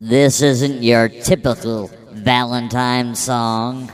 This isn't your typical Valentine song.